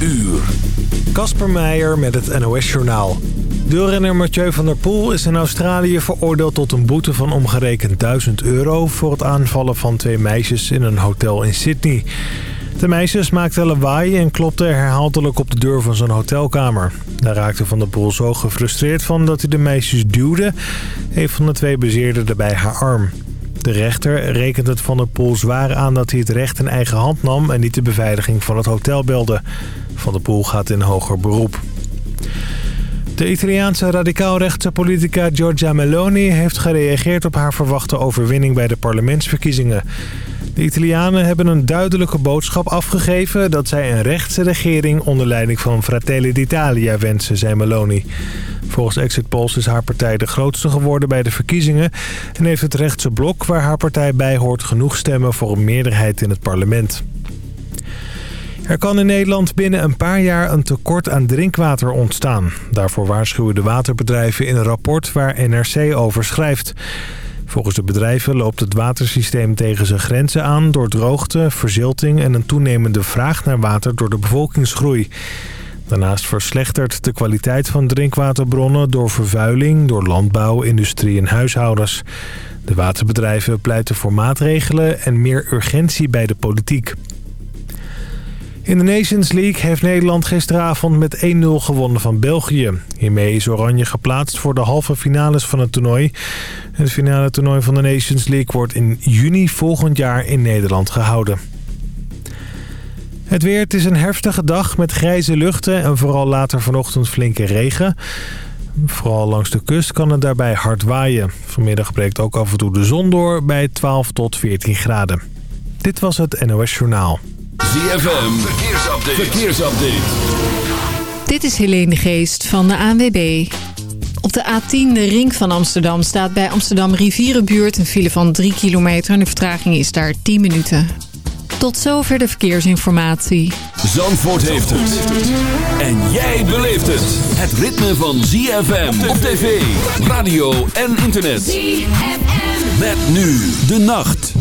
uur. Kasper Meijer met het NOS-journaal. Deelrenner Mathieu van der Poel is in Australië veroordeeld tot een boete van omgerekend 1000 euro... voor het aanvallen van twee meisjes in een hotel in Sydney. De meisjes maakten lawaai en klopten herhaaldelijk op de deur van zijn hotelkamer. Daar raakte Van der Poel zo gefrustreerd van dat hij de meisjes duwde. Een van de twee bezeerde daarbij haar arm. De rechter rekent het Van der Poel zwaar aan dat hij het recht in eigen hand nam... en niet de beveiliging van het hotel belde. Van der Poel gaat in hoger beroep. De Italiaanse radicaalrechtse politica Giorgia Meloni heeft gereageerd op haar verwachte overwinning bij de parlementsverkiezingen. De Italianen hebben een duidelijke boodschap afgegeven dat zij een rechtse regering onder leiding van Fratelli d'Italia wensen, zei Meloni. Volgens exit polls is haar partij de grootste geworden bij de verkiezingen en heeft het rechtse blok waar haar partij bij hoort genoeg stemmen voor een meerderheid in het parlement. Er kan in Nederland binnen een paar jaar een tekort aan drinkwater ontstaan. Daarvoor waarschuwen de waterbedrijven in een rapport waar NRC over schrijft. Volgens de bedrijven loopt het watersysteem tegen zijn grenzen aan... door droogte, verzilting en een toenemende vraag naar water door de bevolkingsgroei. Daarnaast verslechtert de kwaliteit van drinkwaterbronnen... door vervuiling, door landbouw, industrie en huishoudens. De waterbedrijven pleiten voor maatregelen en meer urgentie bij de politiek. In de Nations League heeft Nederland gisteravond met 1-0 gewonnen van België. Hiermee is Oranje geplaatst voor de halve finales van het toernooi. Het finale toernooi van de Nations League wordt in juni volgend jaar in Nederland gehouden. Het weer, het is een herfstige dag met grijze luchten en vooral later vanochtend flinke regen. Vooral langs de kust kan het daarbij hard waaien. Vanmiddag breekt ook af en toe de zon door bij 12 tot 14 graden. Dit was het NOS Journaal. ZFM, verkeersupdate. verkeersupdate. Dit is Helene de Geest van de ANWB. Op de A10, de ring van Amsterdam, staat bij Amsterdam Rivierenbuurt een file van 3 kilometer. En de vertraging is daar 10 minuten. Tot zover de verkeersinformatie. Zandvoort heeft het. En jij beleeft het. Het ritme van ZFM op tv, radio en internet. ZFM. Met nu de nacht.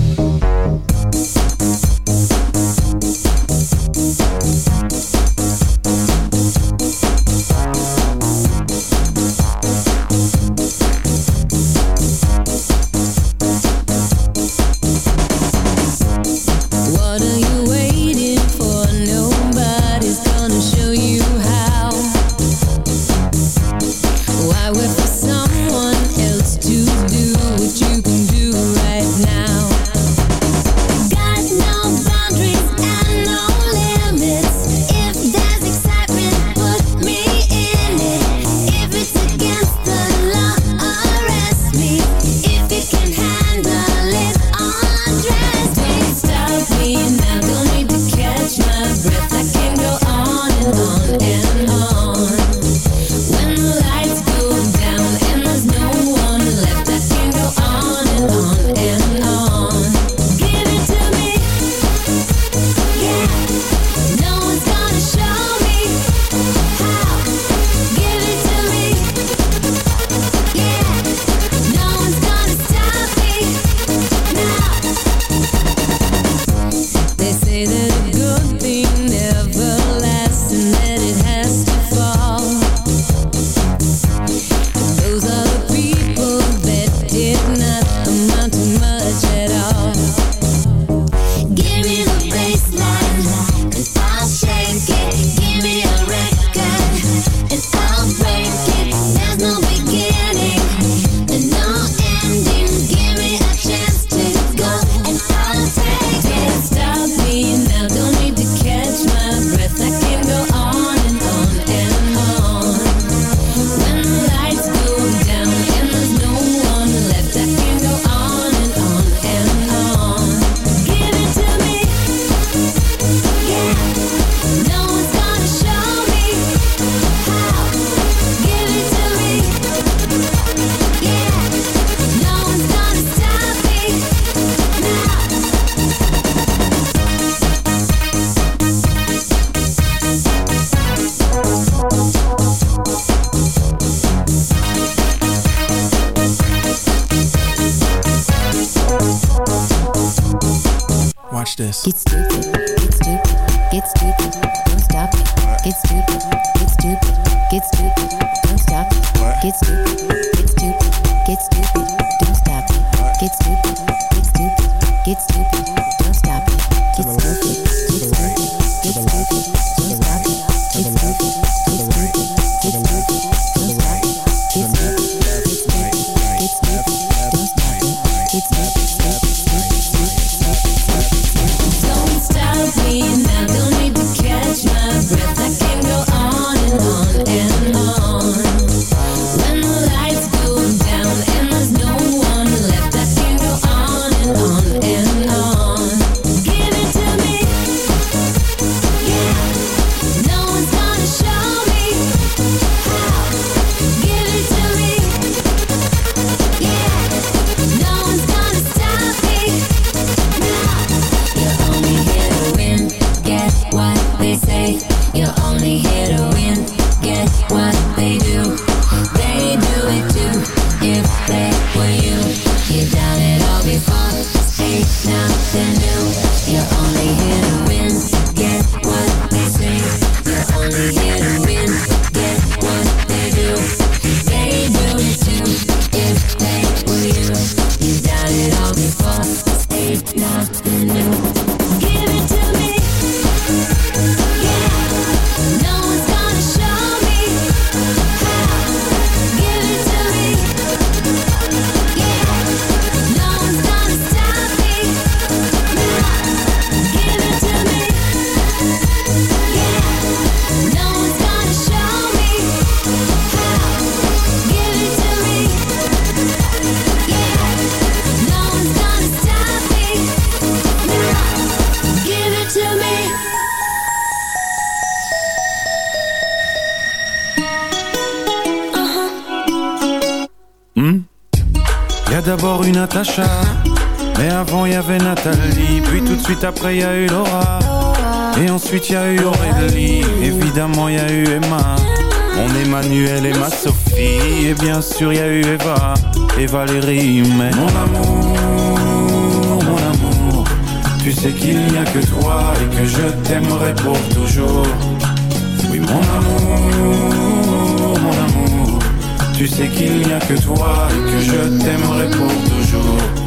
Puis tout de suite après y eu Laura. Et ensuite y a eu Aurélie. Évidemment y a eu Emma. Mon Emmanuel et ma Sophie. Et bien sûr y eu Eva. Et Valérie Mais mon amour, mon amour. Tu sais qu'il n'y a que toi Et que je t'aimerai pour toujours. Oui mon amour, mon amour. Tu sais qu'il n'y a que toi Et que je t'aimerai pour toujours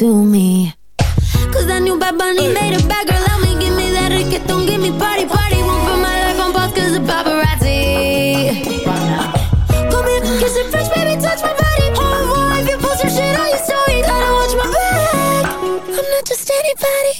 to me. Cause that new Bad Bunny made a bad girl Let me give me that reggaeton, give me party, party. Won't put my life on pause cause the paparazzi. Come here, kiss it fresh, baby, touch my body. Au revoir, if you post your shit on your story, gotta watch my back. I'm not just anybody.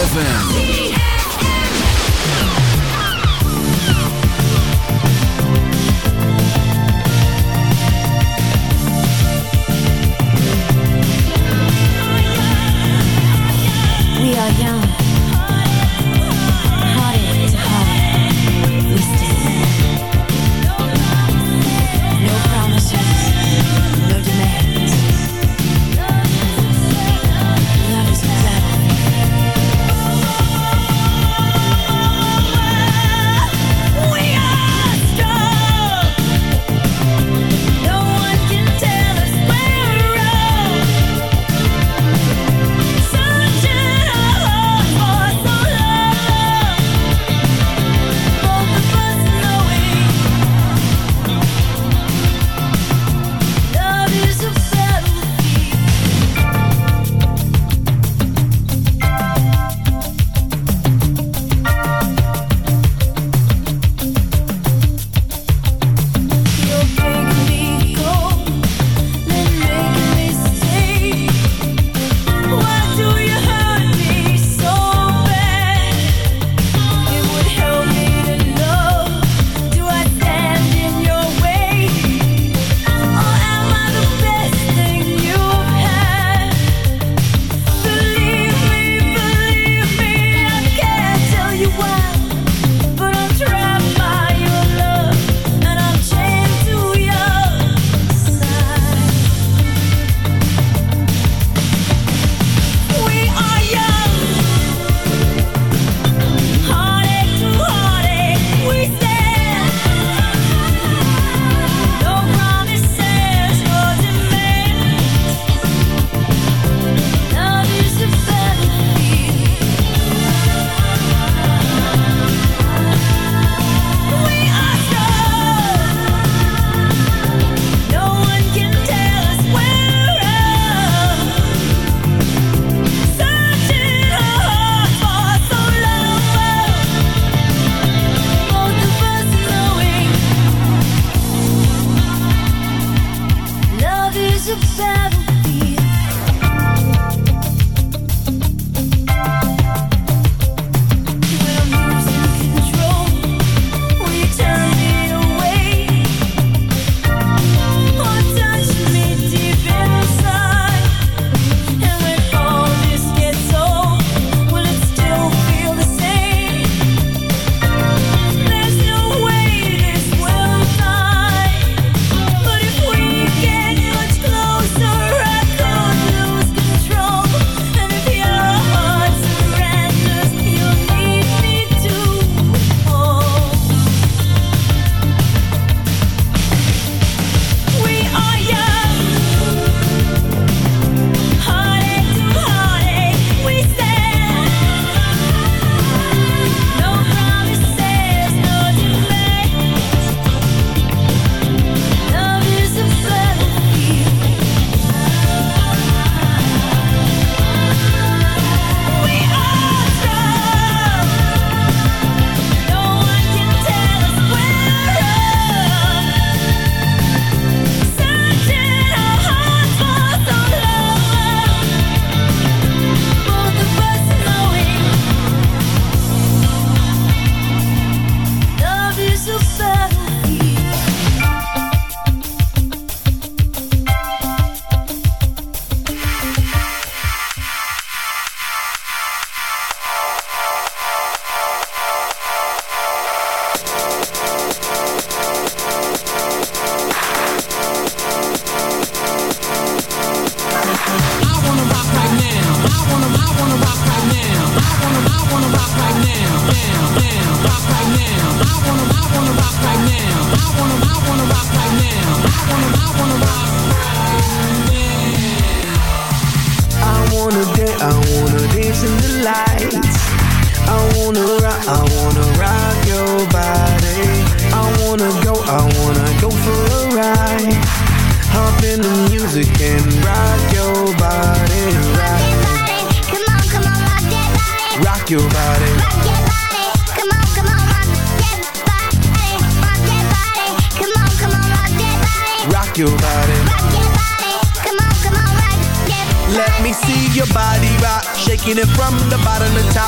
ZFM.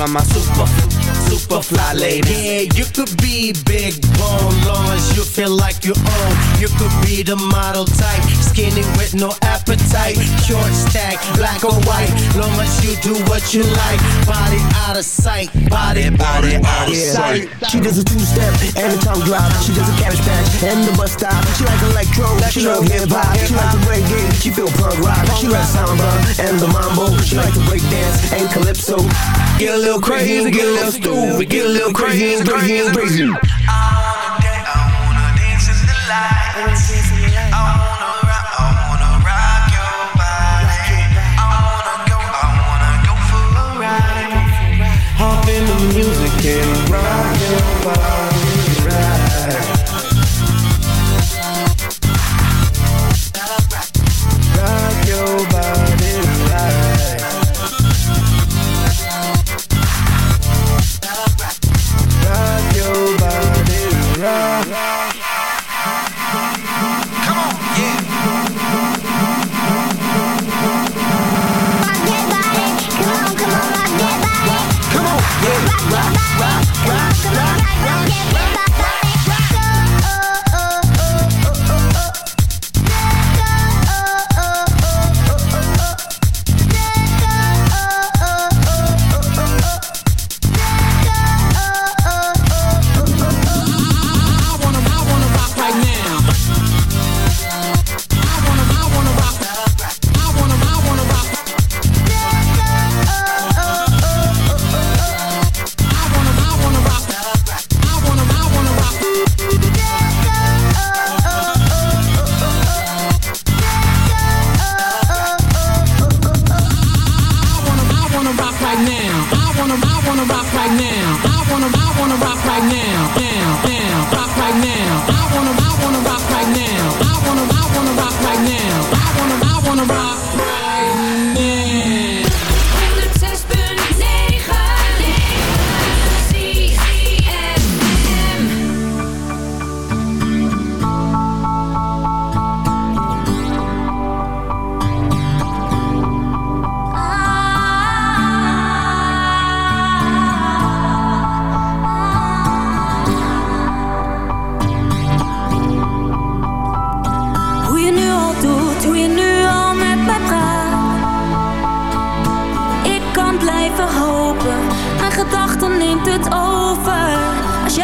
all of my super super fly ladies. Yeah, you could be big bone, long as you feel like you own. You could be the model type, skinny with no appetite. Short stack, black or white, long as you do what you like. Body out of sight, body, body out of sight. She does a two-step and a tongue drop. She does a cabbage patch and the bus stop. She like electro, she love hip-hop. She like the reggae, she feel punk rock. She like samba and the mambo. She like to break dance and calypso. Get a little crazy, get a little stupid, get a little crazy, crazy, crazy. Hop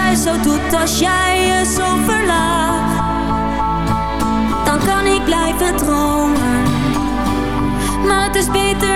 jij zo doet, als jij je zo verlaat, dan kan ik blijven dromen. Maar het is beter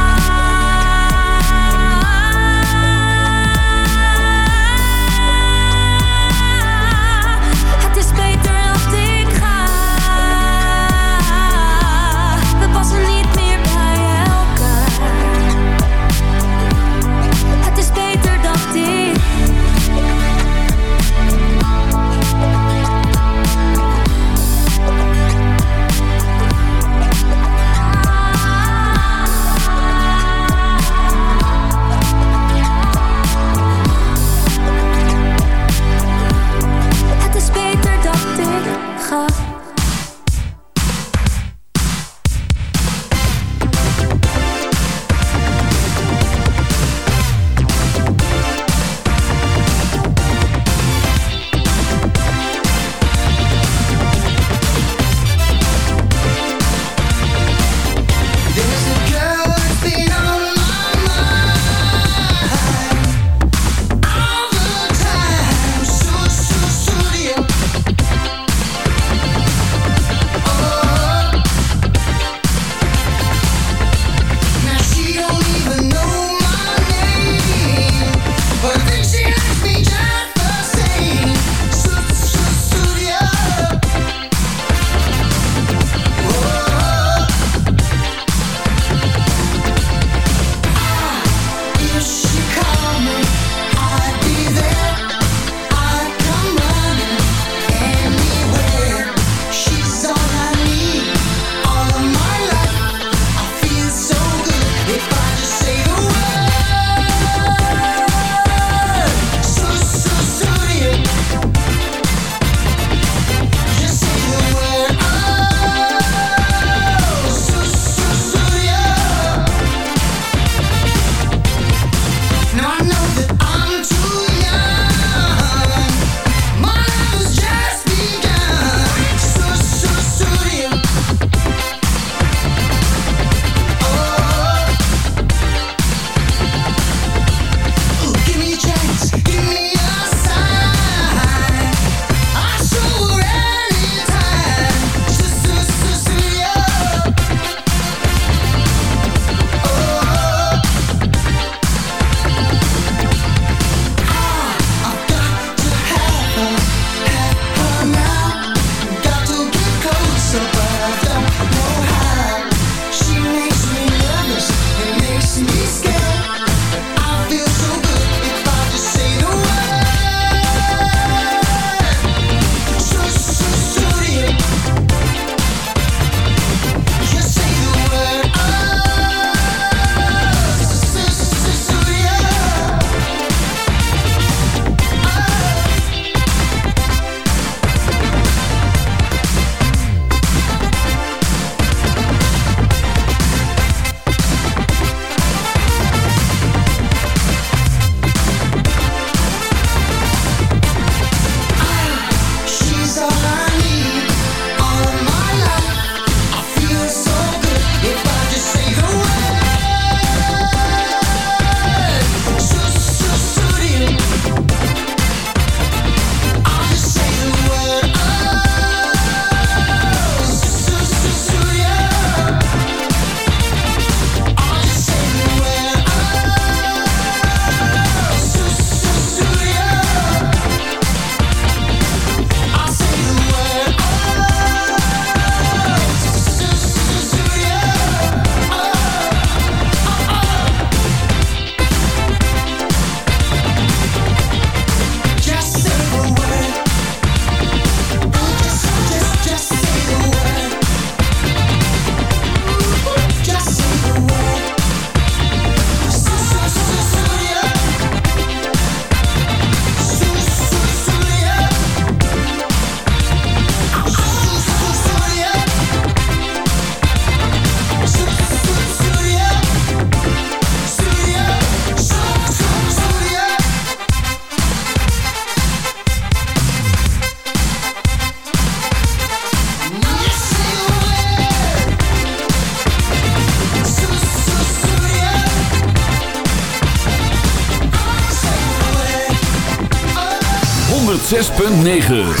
9.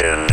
in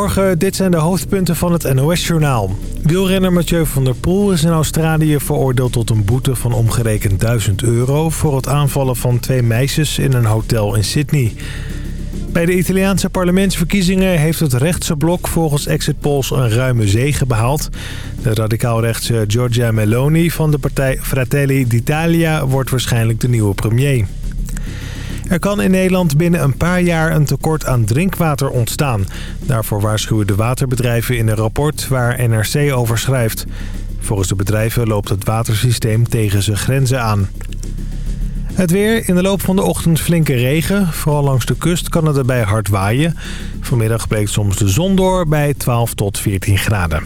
Goedemorgen, dit zijn de hoofdpunten van het NOS-journaal. Wielrenner Mathieu van der Poel is in Australië veroordeeld tot een boete van omgerekend 1000 euro... voor het aanvallen van twee meisjes in een hotel in Sydney. Bij de Italiaanse parlementsverkiezingen heeft het rechtse blok volgens exit polls een ruime zege behaald. De radicaal-rechtse Giorgia Meloni van de partij Fratelli d'Italia wordt waarschijnlijk de nieuwe premier. Er kan in Nederland binnen een paar jaar een tekort aan drinkwater ontstaan. Daarvoor waarschuwen de waterbedrijven in een rapport waar NRC over schrijft. Volgens de bedrijven loopt het watersysteem tegen zijn grenzen aan. Het weer. In de loop van de ochtend flinke regen. Vooral langs de kust kan het erbij hard waaien. Vanmiddag breekt soms de zon door bij 12 tot 14 graden.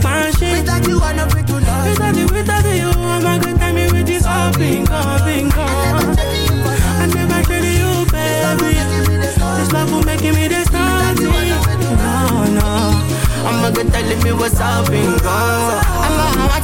passion. Without you, I not going to love. Without you, without you, I'm not going to tell me all bingo, bingo. I never tell you, you, baby. This love will make me this star. No, no. I'm not going to tell me what's all bingo. I'm a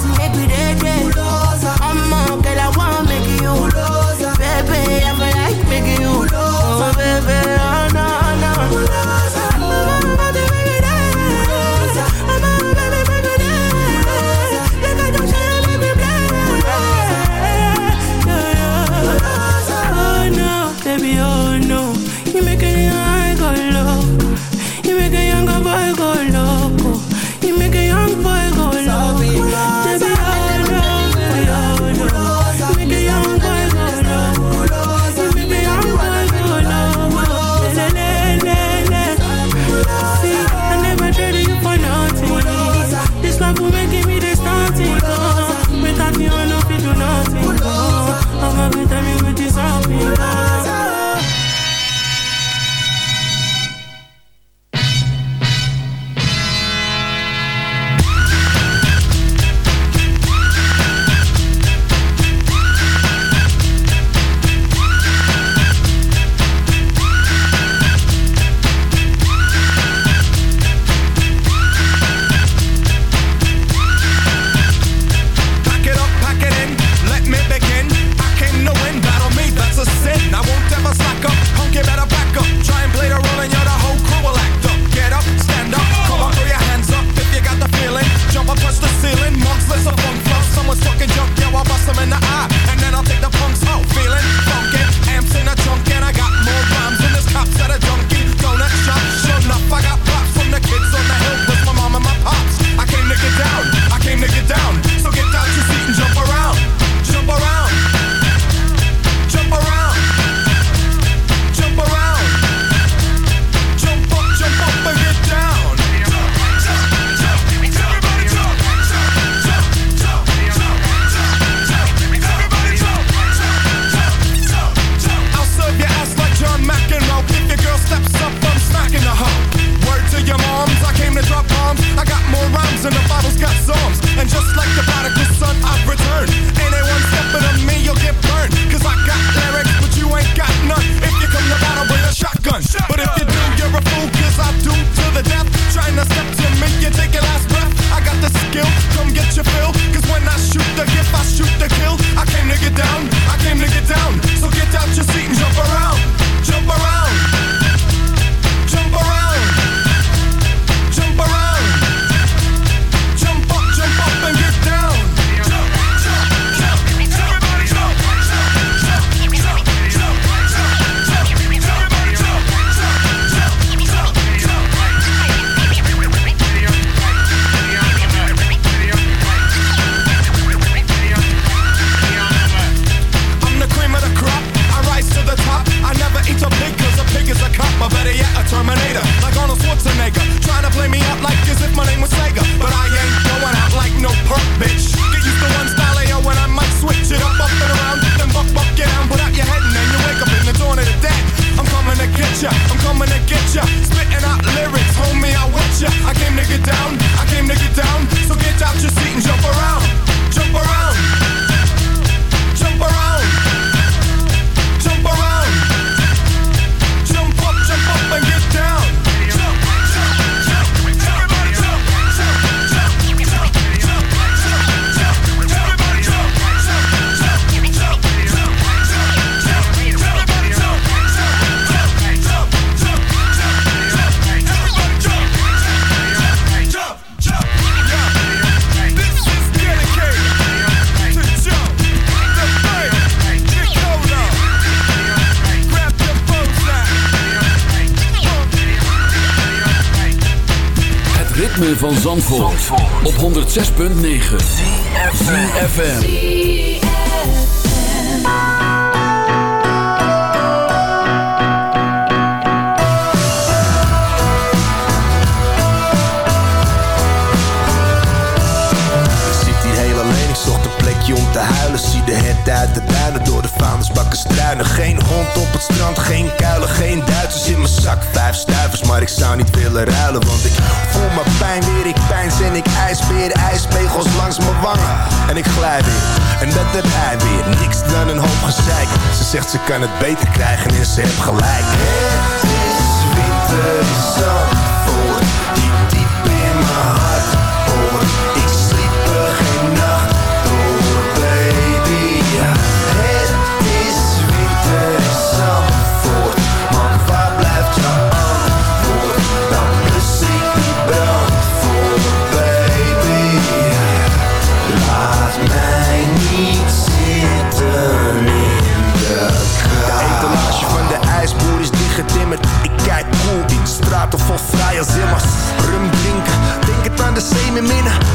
op 106.9 FM. En ik glij weer. En dat heb hij weer, niks dan een hoop gezeik. Ze zegt ze kan het beter krijgen en ze heeft gelijk. Het is winter in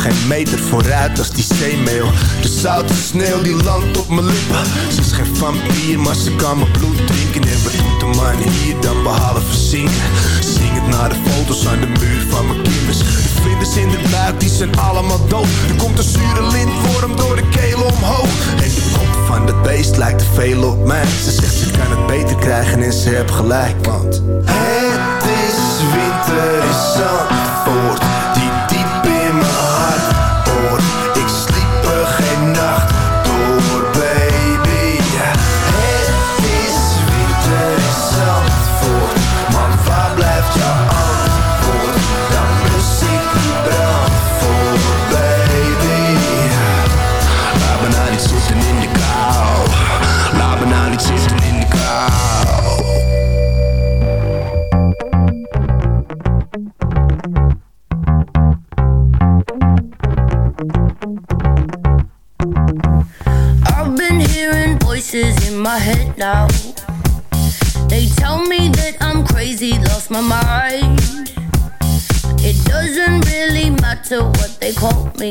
geen meter vooruit als die zeemeel. De zoute sneeuw die landt op mijn lippen. Ze is geen vampier, maar ze kan mijn bloed drinken. En wat doet de man hier dan behalve zingen? Zing het naar de foto's aan de muur van mijn kinders. De vlinders in de buik, die zijn allemaal dood. Er komt een zure lintworm door de keel omhoog. En de kop van dat beest lijkt te veel op mij. Ze zegt ze kan het beter krijgen en ze heeft gelijk. Want het is winter in Zandvoort, my mind. It doesn't really matter what they call me.